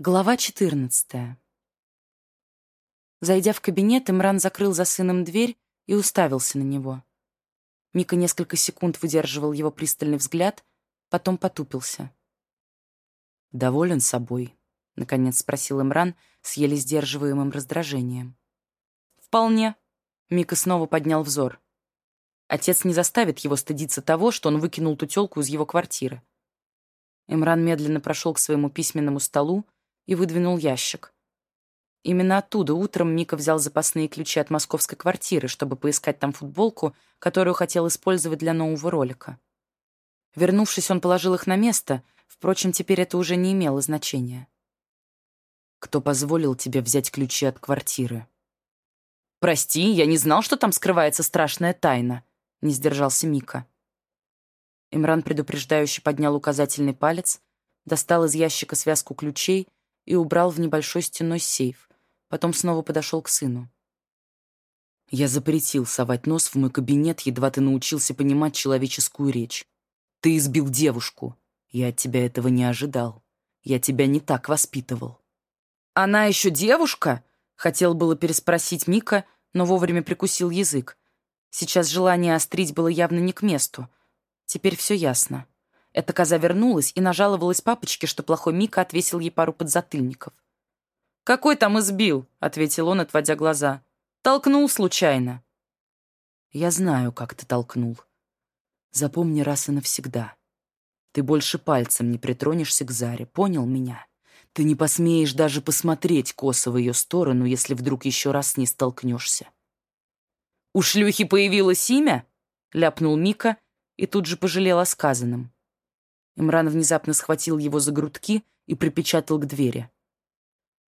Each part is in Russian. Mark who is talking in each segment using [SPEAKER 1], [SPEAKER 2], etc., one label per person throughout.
[SPEAKER 1] Глава 14. Зайдя в кабинет, Имран закрыл за сыном дверь и уставился на него. Мика несколько секунд выдерживал его пристальный взгляд, потом потупился.
[SPEAKER 2] «Доволен собой?» — наконец спросил Имран с еле сдерживаемым раздражением.
[SPEAKER 1] «Вполне». Мика снова поднял взор. Отец не заставит его стыдиться того, что он выкинул ту из его квартиры. Имран медленно прошел к своему письменному столу, и выдвинул ящик. Именно оттуда утром Мика взял запасные ключи от московской квартиры, чтобы поискать там футболку, которую хотел использовать для нового ролика. Вернувшись, он положил их на место, впрочем, теперь это уже не имело значения.
[SPEAKER 2] «Кто позволил тебе взять ключи от квартиры?»
[SPEAKER 1] «Прости, я не знал, что там скрывается страшная тайна», — не сдержался Мика. Имран предупреждающе поднял указательный палец, достал из ящика связку ключей и убрал в небольшой стеной сейф. Потом снова подошел к сыну.
[SPEAKER 2] «Я запретил совать нос в мой кабинет, едва ты научился понимать человеческую речь. Ты избил девушку. Я от тебя этого не ожидал. Я тебя не так воспитывал».
[SPEAKER 1] «Она еще девушка?» — хотел было переспросить Мика, но вовремя прикусил язык. Сейчас желание острить было явно не к месту. Теперь все ясно. Эта коза вернулась и нажаловалась папочке, что плохой Мика отвесил ей пару подзатыльников. «Какой там избил?» — ответил он, отводя глаза. «Толкнул случайно».
[SPEAKER 2] «Я знаю, как ты толкнул. Запомни раз и навсегда. Ты больше пальцем не притронешься к Заре, понял меня? Ты не посмеешь даже посмотреть косо в ее сторону, если вдруг еще раз с ней столкнешься».
[SPEAKER 1] «У шлюхи появилось имя?» — ляпнул Мика и тут же пожалел о сказанном. Имран внезапно схватил его за грудки и припечатал к двери.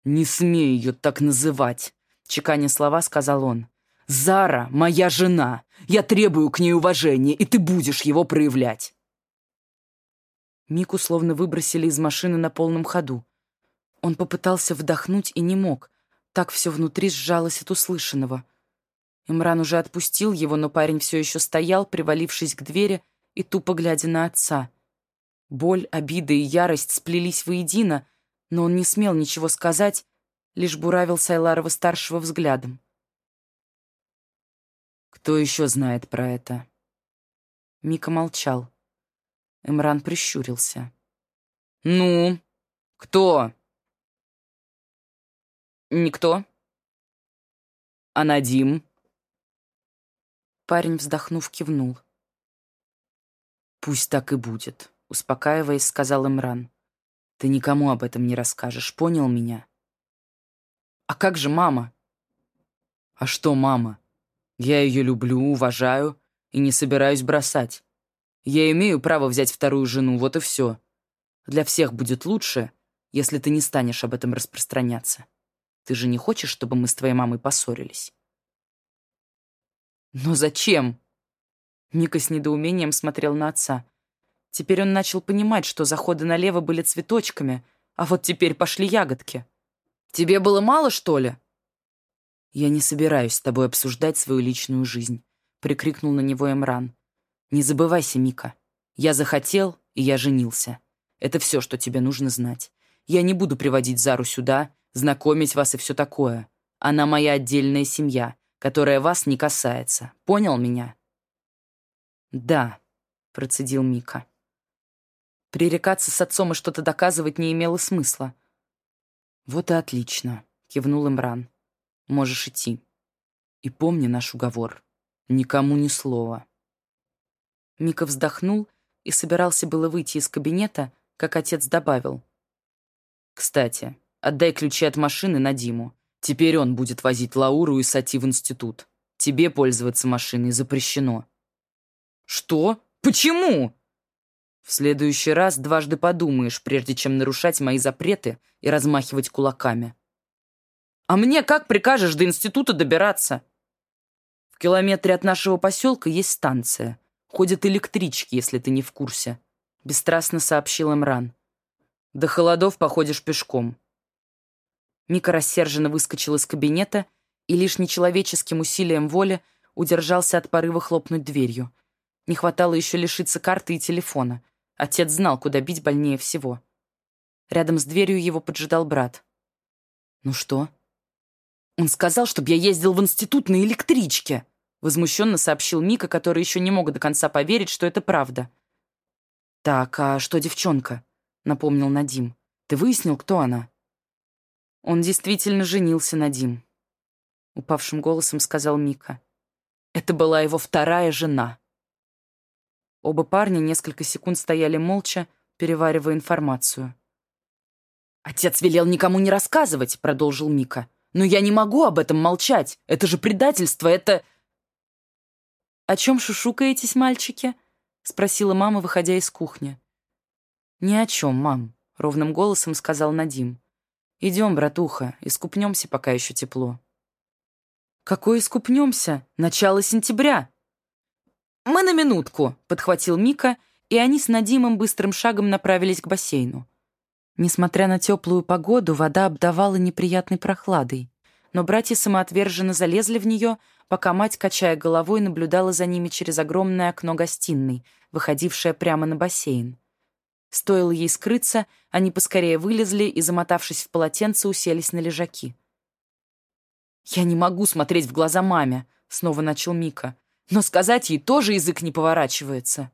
[SPEAKER 2] «Не смей ее так называть!» — чеканя слова, сказал он. «Зара — моя жена! Я требую к ней уважения, и ты будешь его проявлять!»
[SPEAKER 1] Мику словно выбросили из машины на полном ходу. Он попытался вдохнуть и не мог. Так все внутри сжалось от услышанного. Имран уже отпустил его, но парень все еще стоял, привалившись к двери и тупо глядя на отца. Боль, обида и ярость сплелись воедино, но он не смел ничего сказать, лишь буравил Сайларова-старшего взглядом.
[SPEAKER 2] «Кто еще знает про это?»
[SPEAKER 1] Мика молчал. Эмран прищурился.
[SPEAKER 2] «Ну, кто?»
[SPEAKER 1] «Никто».
[SPEAKER 2] «А Надим?»
[SPEAKER 1] Парень, вздохнув, кивнул.
[SPEAKER 2] «Пусть так и будет», успокаиваясь, сказал Имран. «Ты никому об этом не расскажешь, понял меня?»
[SPEAKER 1] «А как же мама?»
[SPEAKER 2] «А что мама? Я ее люблю, уважаю и не собираюсь бросать. Я имею право взять вторую жену, вот и все. Для всех будет лучше, если ты не станешь об этом распространяться. Ты же не хочешь, чтобы мы с твоей мамой поссорились?»
[SPEAKER 1] «Но зачем?» Ника с недоумением смотрел на отца. Теперь он начал понимать, что заходы налево были цветочками, а вот теперь пошли ягодки. «Тебе было мало, что ли?»
[SPEAKER 2] «Я не собираюсь с тобой обсуждать свою личную жизнь», — прикрикнул на него Эмран. «Не забывайся, Мика. Я захотел, и я женился. Это все, что тебе нужно знать. Я не буду приводить Зару сюда, знакомить вас и все такое. Она моя отдельная семья, которая вас не касается. Понял меня?»
[SPEAKER 1] «Да», — процедил Мика. Пререкаться с отцом и что-то доказывать не имело смысла.
[SPEAKER 2] «Вот и отлично», — кивнул Имран. «Можешь идти. И помни наш уговор. Никому ни слова».
[SPEAKER 1] Мика вздохнул и собирался было выйти из кабинета, как отец добавил.
[SPEAKER 2] «Кстати, отдай ключи от машины на Диму. Теперь он будет возить Лауру и Сати в институт. Тебе пользоваться машиной запрещено».
[SPEAKER 1] «Что? Почему?»
[SPEAKER 2] В следующий раз дважды подумаешь, прежде чем нарушать мои запреты и размахивать кулаками.
[SPEAKER 1] А мне как прикажешь до института добираться?
[SPEAKER 2] В километре от нашего поселка есть станция. Ходят электрички, если ты не в курсе. Бесстрастно сообщил Эмран. До холодов походишь пешком.
[SPEAKER 1] Мика рассерженно выскочил из кабинета и лишь нечеловеческим усилием воли удержался от порыва хлопнуть дверью. Не хватало еще лишиться карты и телефона — Отец знал, куда бить больнее всего. Рядом с дверью его поджидал брат.
[SPEAKER 2] «Ну что?»
[SPEAKER 1] «Он сказал, чтобы я ездил в институт на электричке», возмущенно сообщил Мика, который еще не мог до конца поверить, что это правда.
[SPEAKER 2] «Так, а что девчонка?» — напомнил Надим. «Ты выяснил, кто она?»
[SPEAKER 1] «Он действительно женился на Дим», — упавшим голосом сказал Мика. «Это была его вторая жена». Оба парня несколько секунд стояли молча, переваривая информацию.
[SPEAKER 2] «Отец велел никому не рассказывать», — продолжил Мика. «Но я не могу об этом молчать. Это же предательство, это...»
[SPEAKER 1] «О чем шушукаетесь, мальчики?» — спросила мама, выходя из кухни. «Ни о чем, мам», — ровным голосом сказал Надим. «Идем, братуха, искупнемся, пока еще тепло». «Какой искупнемся? Начало сентября!» «Мы на минутку», — подхватил Мика, и они с Надимом быстрым шагом направились к бассейну. Несмотря на теплую погоду, вода обдавала неприятной прохладой, но братья самоотверженно залезли в нее, пока мать, качая головой, наблюдала за ними через огромное окно гостиной, выходившее прямо на бассейн. Стоило ей скрыться, они поскорее вылезли и, замотавшись в полотенце, уселись на лежаки. «Я не могу смотреть в глаза маме», — снова начал Мика. «Но сказать ей тоже язык не поворачивается».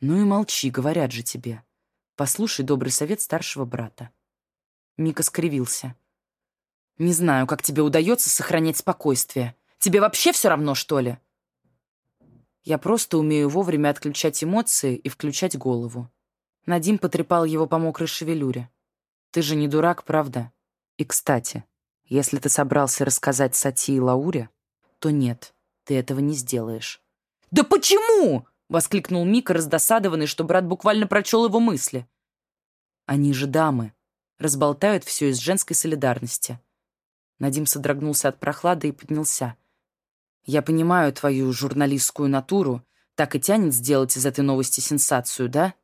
[SPEAKER 2] «Ну и молчи, говорят же тебе. Послушай добрый совет старшего брата».
[SPEAKER 1] Мика скривился. «Не знаю, как тебе удается сохранять спокойствие. Тебе вообще все равно, что ли?» Я просто умею вовремя отключать эмоции и включать голову. Надим потрепал его по мокрой шевелюре. «Ты же не дурак, правда? И, кстати, если ты собрался рассказать Сати и Лауре, то нет, ты этого не сделаешь». «Да почему?» — воскликнул Мика, раздосадованный, что брат буквально прочел его мысли.
[SPEAKER 2] «Они же дамы. Разболтают все из женской солидарности». Надим содрогнулся от прохлады и поднялся. «Я понимаю твою журналистскую натуру. Так и тянет сделать из этой новости сенсацию, да?»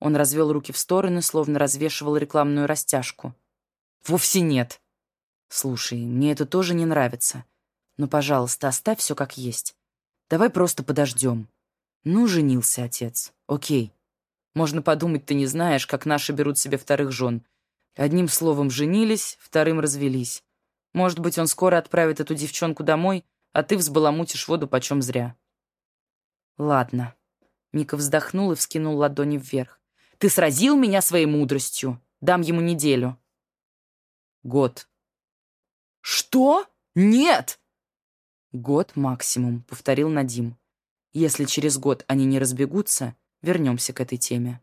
[SPEAKER 2] Он развел руки в стороны, словно развешивал рекламную растяжку. «Вовсе нет!» «Слушай, мне это тоже не нравится. Но, пожалуйста, оставь все как есть. Давай просто подождем. Ну, женился отец. Окей. Можно подумать, ты не знаешь, как наши берут себе вторых жен. Одним словом, женились, вторым развелись. Может быть, он скоро отправит эту девчонку домой, а ты взбаламутишь воду почем зря». «Ладно». Мика вздохнул и вскинул ладони вверх. Ты сразил меня своей мудростью. Дам ему неделю». «Год». «Что? Нет!» «Год максимум», — повторил Надим. «Если через год они не разбегутся, вернемся к этой теме».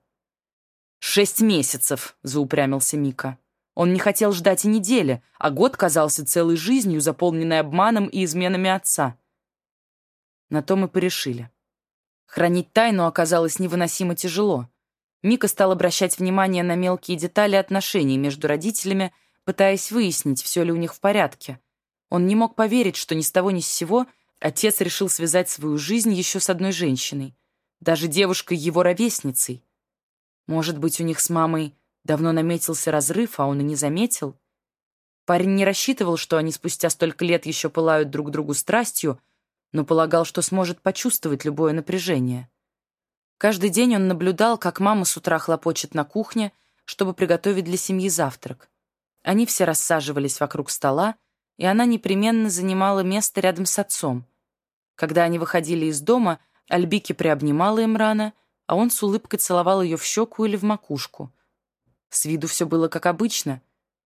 [SPEAKER 2] «Шесть месяцев», — заупрямился Мика. Он не хотел ждать и недели, а год казался целой жизнью, заполненной обманом и изменами отца. На то мы порешили. Хранить тайну оказалось невыносимо тяжело. Мика стал обращать внимание на мелкие детали отношений между родителями, пытаясь выяснить, все ли у них в порядке. Он не мог поверить, что ни с того ни с сего отец решил связать свою жизнь еще с одной женщиной, даже девушкой его ровесницей. Может быть, у них с мамой давно наметился разрыв, а он и не заметил? Парень не рассчитывал, что они спустя столько лет еще пылают друг другу страстью, но полагал, что сможет почувствовать любое напряжение. Каждый день он наблюдал, как мама с утра хлопочет на кухне, чтобы приготовить для семьи завтрак. Они все рассаживались вокруг стола, и она непременно занимала место рядом с отцом. Когда они выходили из дома, Альбики приобнимала Имрана, а он с улыбкой целовал ее в щеку или в макушку. С виду все было как обычно,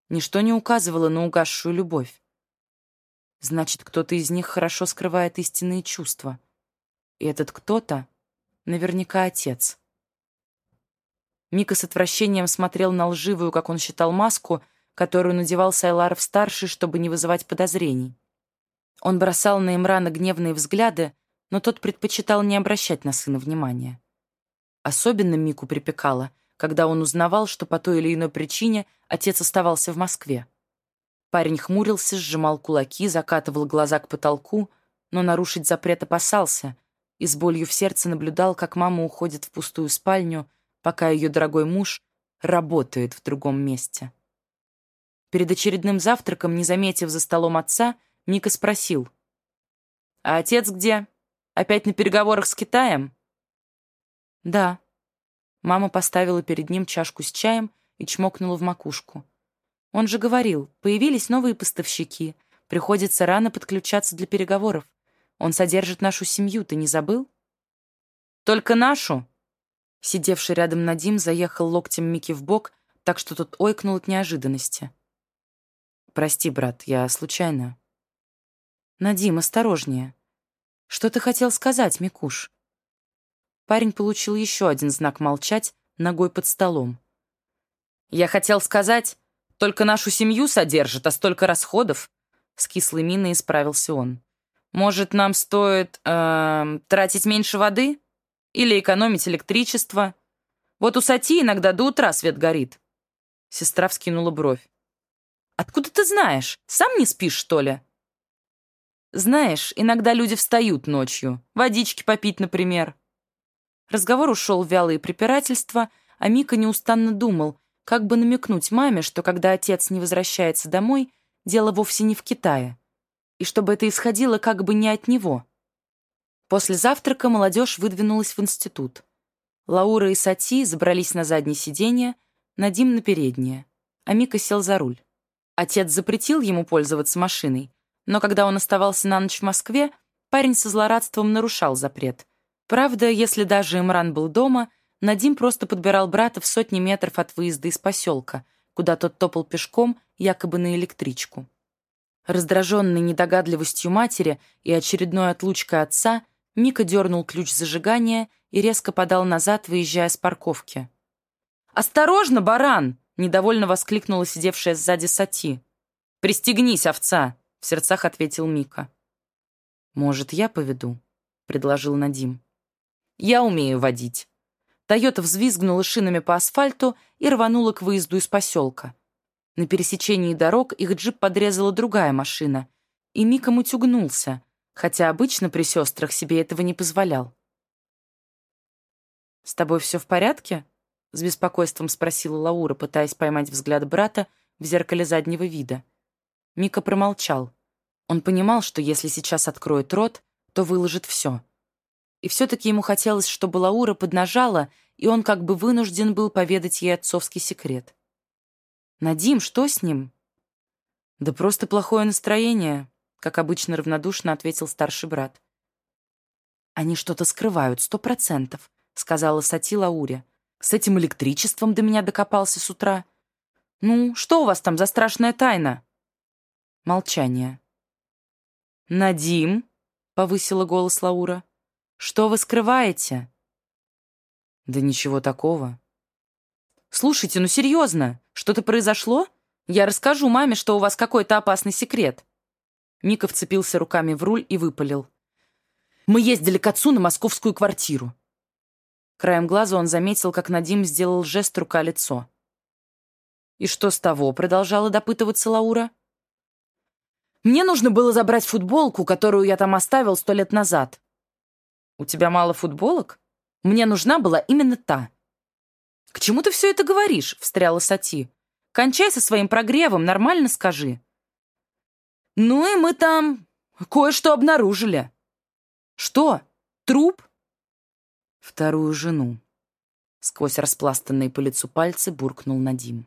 [SPEAKER 2] ничто не указывало на угасшую любовь. Значит, кто-то из них хорошо скрывает истинные чувства. И этот кто-то Наверняка отец. Мика с отвращением смотрел на лживую, как он считал, маску, которую надевал Сайларов-старший, чтобы не вызывать подозрений. Он бросал на Имрана гневные взгляды, но тот предпочитал не обращать на сына внимания. Особенно Мику припекало, когда он узнавал, что по той или иной причине отец оставался в Москве. Парень хмурился, сжимал кулаки, закатывал глаза к потолку, но нарушить запрет опасался — и с болью в сердце наблюдал, как мама уходит в пустую спальню, пока ее дорогой муж работает в другом месте. Перед очередным завтраком, не заметив за столом отца, Мика спросил. «А отец где? Опять на переговорах с Китаем?» «Да». Мама поставила перед ним чашку с чаем
[SPEAKER 1] и чмокнула в макушку. Он же говорил, появились новые поставщики, приходится рано подключаться для переговоров. Он содержит нашу семью, ты не забыл? Только нашу? Сидевший рядом Надим заехал локтем Мики в бок, так что тот ойкнул от неожиданности. «Прости, брат, я случайно». «Надим, осторожнее. Что ты хотел сказать, Микуш?» Парень получил еще один знак молчать ногой под столом. «Я хотел сказать, только нашу семью содержит, а столько расходов!» С кислой миной исправился он. «Может, нам стоит э, тратить меньше воды? Или экономить электричество? Вот у Сати иногда до утра свет горит». Сестра вскинула бровь. «Откуда ты знаешь? Сам не спишь, что ли?» «Знаешь, иногда люди встают ночью. Водички попить, например». Разговор ушел в вялые препирательства, а Мика неустанно думал, как бы намекнуть маме, что когда отец не возвращается домой, дело вовсе не в Китае, и чтобы это исходило как бы не от него. После завтрака молодежь выдвинулась в институт. Лаура и Сати забрались на заднее сиденье, Надим на переднее, а Мика сел за руль. Отец запретил ему пользоваться машиной, но когда он оставался на ночь в Москве, парень со злорадством нарушал запрет. Правда, если даже Имран был дома, Надим просто подбирал брата в сотни метров от выезда из поселка, куда тот топал пешком, якобы на электричку. Раздраженный недогадливостью матери и очередной отлучкой отца, Мика дернул ключ зажигания и резко подал назад, выезжая с парковки. «Осторожно, баран!» — недовольно воскликнула сидевшая сзади Сати. «Пристегнись, овца!» — в сердцах ответил Мика. «Может, я поведу?» — предложил Надим. Я умею водить». Тойота взвизгнула шинами по асфальту и рванула к выезду из поселка. На пересечении дорог их джип подрезала другая машина, и Мика мутюгнулся, хотя обычно при сестрах себе этого не позволял. «С тобой все в порядке?» — с беспокойством спросила Лаура, пытаясь поймать взгляд брата в зеркале заднего вида. Мика промолчал. Он понимал, что если сейчас откроет рот, то выложит все. И все-таки ему хотелось, чтобы Лаура поднажала, и он как бы вынужден был поведать ей отцовский секрет. «Надим, что с ним?» «Да просто плохое настроение», — как обычно равнодушно ответил старший брат. «Они что-то скрывают, сто процентов», — сказала Сати Лауре. «С этим электричеством до меня докопался с утра. Ну, что у вас там за страшная тайна?» Молчание. «Надим», — повысила голос Лаура, — что вы скрываете?» «Да ничего такого». «Слушайте, ну серьезно, что-то произошло? Я расскажу маме, что у вас какой-то опасный секрет». Мика вцепился руками в руль и выпалил. «Мы ездили к отцу на московскую квартиру». Краем глаза он заметил, как Надим сделал жест рука-лицо. «И что с того?» — продолжала допытываться Лаура. «Мне нужно было забрать футболку, которую я там оставил сто лет назад. «У тебя мало футболок? Мне нужна была именно та». «К чему ты все это говоришь?» — встряла Сати. «Кончай со своим прогревом, нормально скажи». «Ну и мы там кое-что обнаружили». «Что? Труп?» «Вторую жену». Сквозь распластанные по лицу пальцы буркнул Надим.